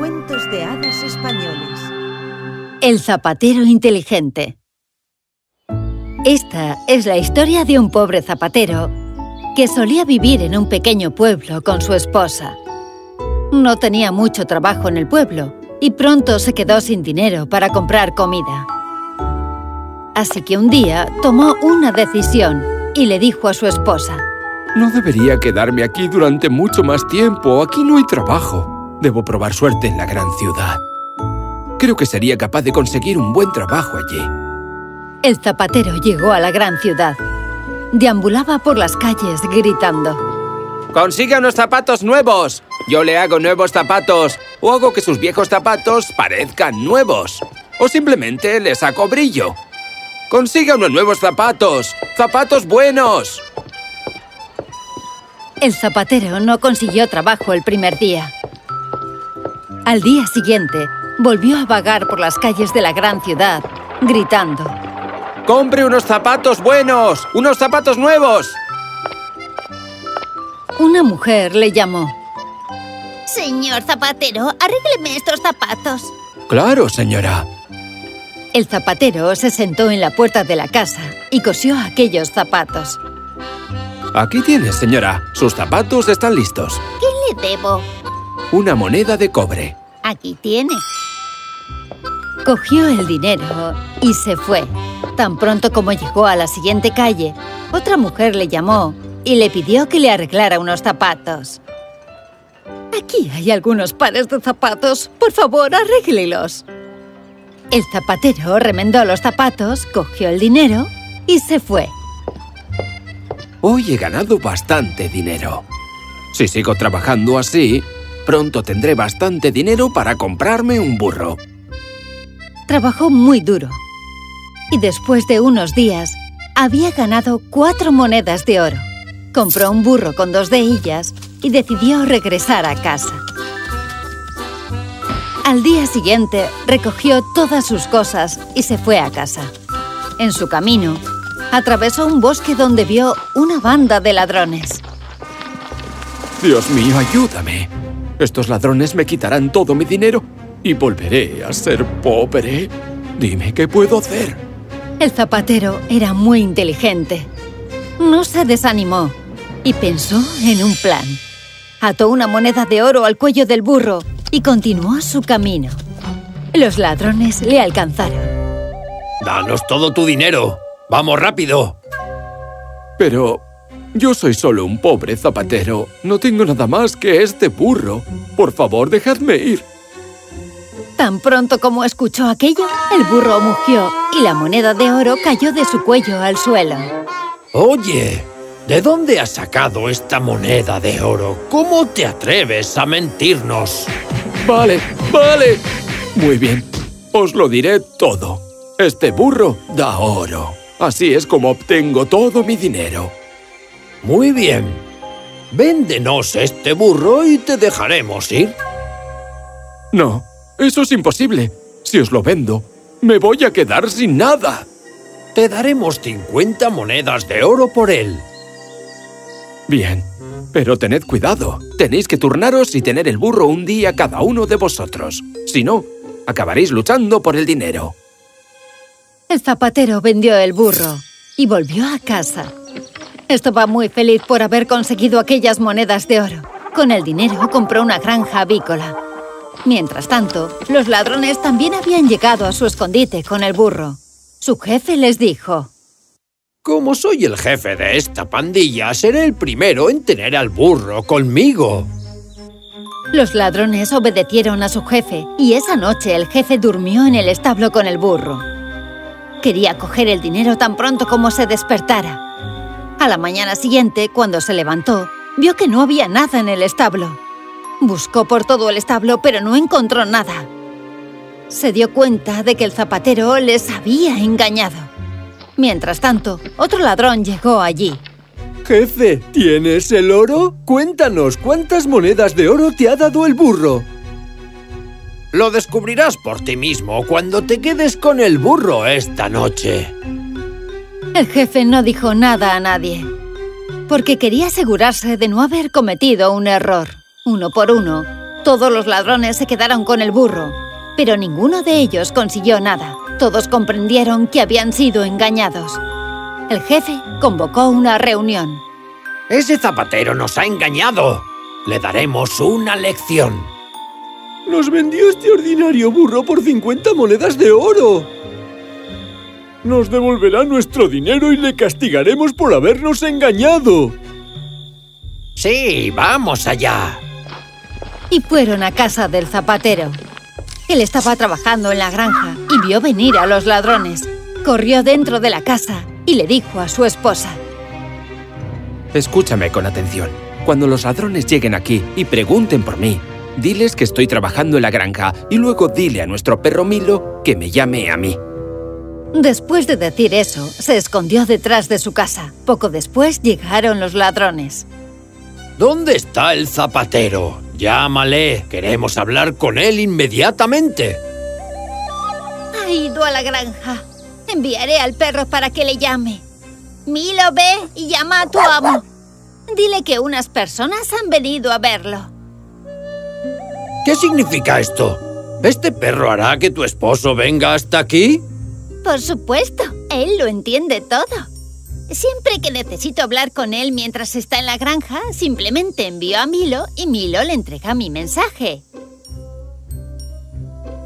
Cuentos de hadas españoles. El zapatero inteligente. Esta es la historia de un pobre zapatero que solía vivir en un pequeño pueblo con su esposa. No tenía mucho trabajo en el pueblo y pronto se quedó sin dinero para comprar comida. Así que un día tomó una decisión y le dijo a su esposa No debería quedarme aquí durante mucho más tiempo. Aquí no hay trabajo. Debo probar suerte en la gran ciudad. Creo que sería capaz de conseguir un buen trabajo allí. El zapatero llegó a la gran ciudad. Deambulaba por las calles gritando. ¡Consiga unos zapatos nuevos! Yo le hago nuevos zapatos o hago que sus viejos zapatos parezcan nuevos. O simplemente le saco brillo. ¡Consiga unos nuevos zapatos! ¡Zapatos buenos! El zapatero no consiguió trabajo el primer día. Al día siguiente, volvió a vagar por las calles de la gran ciudad, gritando. ¡Compre unos zapatos buenos! ¡Unos zapatos nuevos! Una mujer le llamó. Señor zapatero, arrégleme estos zapatos. Claro, señora. El zapatero se sentó en la puerta de la casa y cosió aquellos zapatos. Aquí tienes, señora. Sus zapatos están listos. ¿Qué le debo? Una moneda de cobre. Aquí tiene. Cogió el dinero y se fue. Tan pronto como llegó a la siguiente calle, otra mujer le llamó y le pidió que le arreglara unos zapatos. Aquí hay algunos pares de zapatos. Por favor, arréglelos. El zapatero remendó los zapatos, cogió el dinero y se fue. Hoy he ganado bastante dinero. Si sigo trabajando así, pronto tendré bastante dinero para comprarme un burro. Trabajó muy duro. Y después de unos días, había ganado cuatro monedas de oro. Compró un burro con dos de ellas y decidió regresar a casa. Al día siguiente, recogió todas sus cosas y se fue a casa. En su camino, atravesó un bosque donde vio una banda de ladrones. Dios mío, ayúdame. Estos ladrones me quitarán todo mi dinero y volveré a ser pobre. Dime qué puedo hacer. El zapatero era muy inteligente. No se desanimó y pensó en un plan. Ató una moneda de oro al cuello del burro y continuó su camino. Los ladrones le alcanzaron. ¡Danos todo tu dinero! ¡Vamos rápido! Pero yo soy solo un pobre zapatero. No tengo nada más que este burro. Por favor, dejadme ir. Tan pronto como escuchó aquello, el burro mugió y la moneda de oro cayó de su cuello al suelo. Oye, ¿de dónde has sacado esta moneda de oro? ¿Cómo te atreves a mentirnos? Vale, vale. Muy bien, os lo diré todo. Este burro da oro. Así es como obtengo todo mi dinero. Muy bien. Véndenos este burro y te dejaremos ir. No, eso es imposible. Si os lo vendo, me voy a quedar sin nada. Te daremos 50 monedas de oro por él. Bien, pero tened cuidado. Tenéis que turnaros y tener el burro un día cada uno de vosotros. Si no, acabaréis luchando por el dinero. El zapatero vendió el burro y volvió a casa. Estaba muy feliz por haber conseguido aquellas monedas de oro. Con el dinero compró una granja avícola. Mientras tanto, los ladrones también habían llegado a su escondite con el burro. Su jefe les dijo... Como soy el jefe de esta pandilla, seré el primero en tener al burro conmigo. Los ladrones obedecieron a su jefe y esa noche el jefe durmió en el establo con el burro. Quería coger el dinero tan pronto como se despertara. A la mañana siguiente, cuando se levantó, vio que no había nada en el establo. Buscó por todo el establo, pero no encontró nada. Se dio cuenta de que el zapatero les había engañado. Mientras tanto, otro ladrón llegó allí. Jefe, ¿tienes el oro? Cuéntanos, ¿cuántas monedas de oro te ha dado el burro? Lo descubrirás por ti mismo cuando te quedes con el burro esta noche. El jefe no dijo nada a nadie, porque quería asegurarse de no haber cometido un error. Uno por uno, Todos los ladrones se quedaron con el burro, pero ninguno de ellos consiguió nada. Todos comprendieron que habían sido engañados. El jefe convocó una reunión. ¡Ese zapatero nos ha engañado! Le daremos una lección. Nos vendió este ordinario burro por 50 monedas de oro. Nos devolverá nuestro dinero y le castigaremos por habernos engañado. Sí, vamos allá. Y fueron a casa del zapatero. Él estaba trabajando en la granja y vio venir a los ladrones. Corrió dentro de la casa y le dijo a su esposa. Escúchame con atención. Cuando los ladrones lleguen aquí y pregunten por mí, diles que estoy trabajando en la granja y luego dile a nuestro perro Milo que me llame a mí. Después de decir eso, se escondió detrás de su casa. Poco después llegaron los ladrones. ¿Dónde está el zapatero? Llámale. Queremos hablar con él inmediatamente. Ha ido a la granja. Enviaré al perro para que le llame. Milo, ve y llama a tu amo. Dile que unas personas han venido a verlo. ¿Qué significa esto? ¿Este perro hará que tu esposo venga hasta aquí? Por supuesto, él lo entiende todo. Siempre que necesito hablar con él mientras está en la granja, simplemente envío a Milo y Milo le entrega mi mensaje.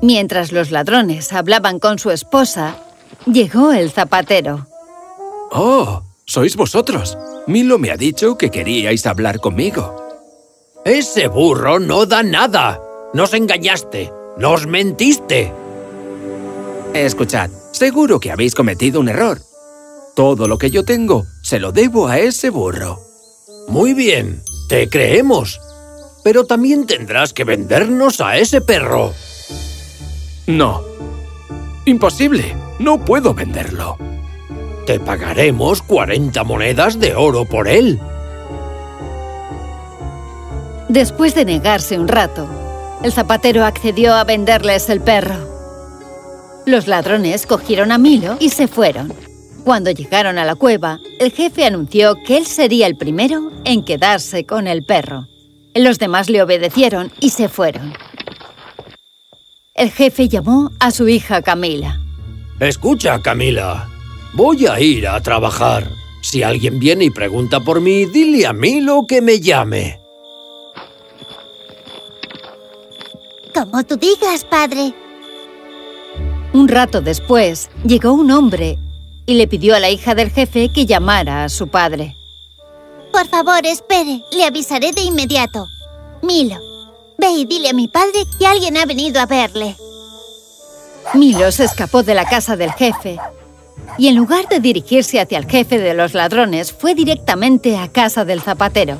Mientras los ladrones hablaban con su esposa, llegó el zapatero. ¡Oh! ¡Sois vosotros! Milo me ha dicho que queríais hablar conmigo. ¡Ese burro no da nada! ¡Nos engañaste! ¡Nos mentiste! Escuchad, seguro que habéis cometido un error. Todo lo que yo tengo se lo debo a ese burro. Muy bien, te creemos. Pero también tendrás que vendernos a ese perro. No. Imposible. No puedo venderlo. Te pagaremos 40 monedas de oro por él. Después de negarse un rato, el zapatero accedió a venderles el perro. Los ladrones cogieron a Milo y se fueron. Cuando llegaron a la cueva, el jefe anunció que él sería el primero en quedarse con el perro. Los demás le obedecieron y se fueron. El jefe llamó a su hija Camila. Escucha, Camila. Voy a ir a trabajar. Si alguien viene y pregunta por mí, dile a Milo que me llame. Como tú digas, padre. Un rato después, llegó un hombre y le pidió a la hija del jefe que llamara a su padre. Por favor, espere. Le avisaré de inmediato. Milo, ve y dile a mi padre que alguien ha venido a verle. Milo se escapó de la casa del jefe y en lugar de dirigirse hacia el jefe de los ladrones, fue directamente a casa del zapatero.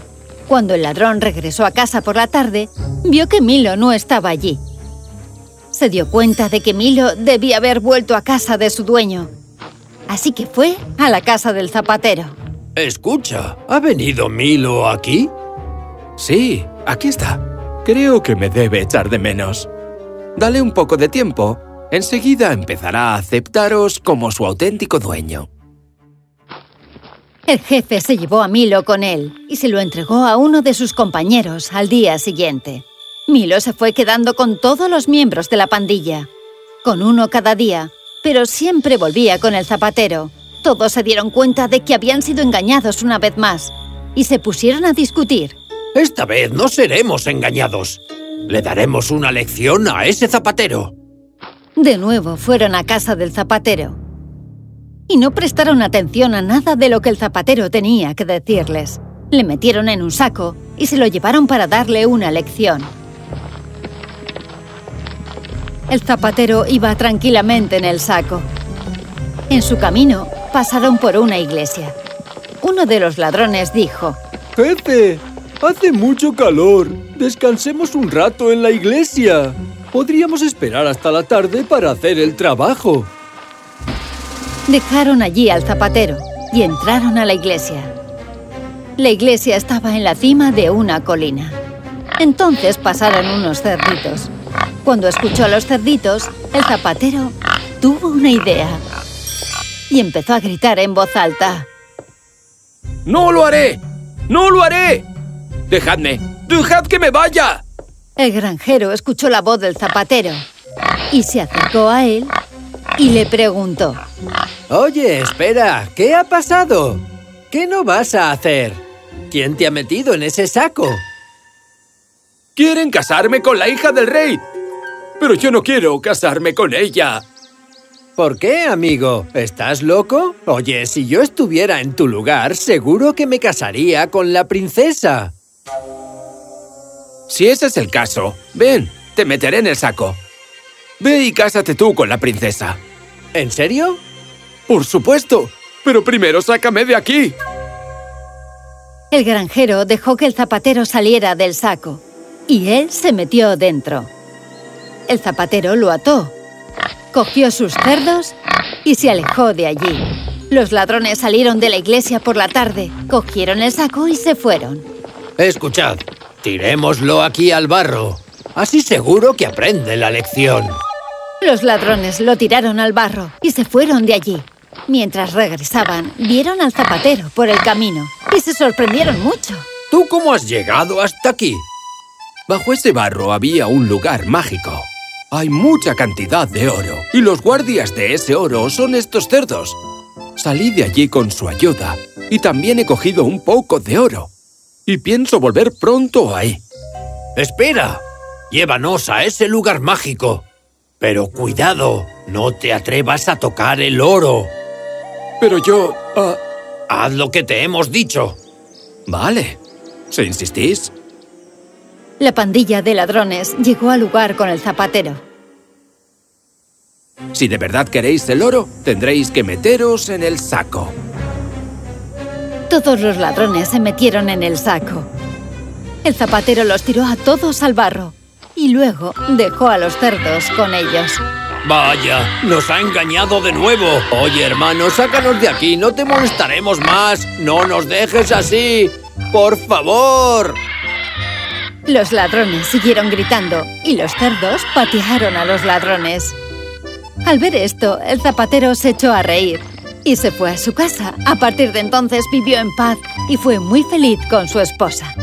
Cuando el ladrón regresó a casa por la tarde, vio que Milo no estaba allí. Se dio cuenta de que Milo debía haber vuelto a casa de su dueño. Así que fue a la casa del zapatero. Escucha, ¿ha venido Milo aquí? Sí, aquí está. Creo que me debe echar de menos. Dale un poco de tiempo. Enseguida empezará a aceptaros como su auténtico dueño. El jefe se llevó a Milo con él y se lo entregó a uno de sus compañeros al día siguiente. Milo se fue quedando con todos los miembros de la pandilla, con uno cada día, pero siempre volvía con el zapatero. Todos se dieron cuenta de que habían sido engañados una vez más y se pusieron a discutir. Esta vez no seremos engañados. Le daremos una lección a ese zapatero. De nuevo fueron a casa del zapatero y no prestaron atención a nada de lo que el zapatero tenía que decirles. Le metieron en un saco y se lo llevaron para darle una lección. El zapatero iba tranquilamente en el saco. En su camino, pasaron por una iglesia. Uno de los ladrones dijo, ¡Jefe! Hace mucho calor. Descansemos un rato en la iglesia. Podríamos esperar hasta la tarde para hacer el trabajo. Dejaron allí al zapatero y entraron a la iglesia. La iglesia estaba en la cima de una colina. Entonces pasaron unos cerditos. Cuando escuchó a los cerditos, el zapatero tuvo una idea y empezó a gritar en voz alta. ¡No lo haré! ¡No lo haré! ¡Dejadme! ¡Dejad que me vaya! El granjero escuchó la voz del zapatero y se acercó a él y le preguntó. Oye, espera, ¿qué ha pasado? ¿Qué no vas a hacer? ¿Quién te ha metido en ese saco? Quieren casarme con la hija del rey. Pero yo no quiero casarme con ella. ¿Por qué, amigo? ¿Estás loco? Oye, si yo estuviera en tu lugar, seguro que me casaría con la princesa. Si ese es el caso, ven, te meteré en el saco. Ve y cásate tú con la princesa. ¿En serio? Por supuesto. Pero primero sácame de aquí. El granjero dejó que el zapatero saliera del saco y él se metió dentro. El zapatero lo ató, cogió sus cerdos y se alejó de allí. Los ladrones salieron de la iglesia por la tarde, cogieron el saco y se fueron. Escuchad, tirémoslo aquí al barro. Así seguro que aprende la lección. Los ladrones lo tiraron al barro y se fueron de allí. Mientras regresaban, vieron al zapatero por el camino y se sorprendieron mucho. ¿Tú cómo has llegado hasta aquí? Bajo ese barro había un lugar mágico. Hay mucha cantidad de oro, y los guardias de ese oro son estos cerdos. Salí de allí con su ayuda, y también he cogido un poco de oro. Y pienso volver pronto ahí. ¡Espera! Llévanos a ese lugar mágico. Pero cuidado, no te atrevas a tocar el oro. Pero yo... ah, Haz lo que te hemos dicho. Vale. Si insistís. La pandilla de ladrones llegó al lugar con el zapatero. Si de verdad queréis el oro, tendréis que meteros en el saco. Todos los ladrones se metieron en el saco. El zapatero los tiró a todos al barro y luego dejó a los cerdos con ellos. Vaya, nos ha engañado de nuevo. Oye, hermano, sácanos de aquí, no te molestaremos más. No nos dejes así. Por favor. Los ladrones siguieron gritando y los cerdos patearon a los ladrones. Al ver esto, el zapatero se echó a reír y se fue a su casa. A partir de entonces vivió en paz y fue muy feliz con su esposa.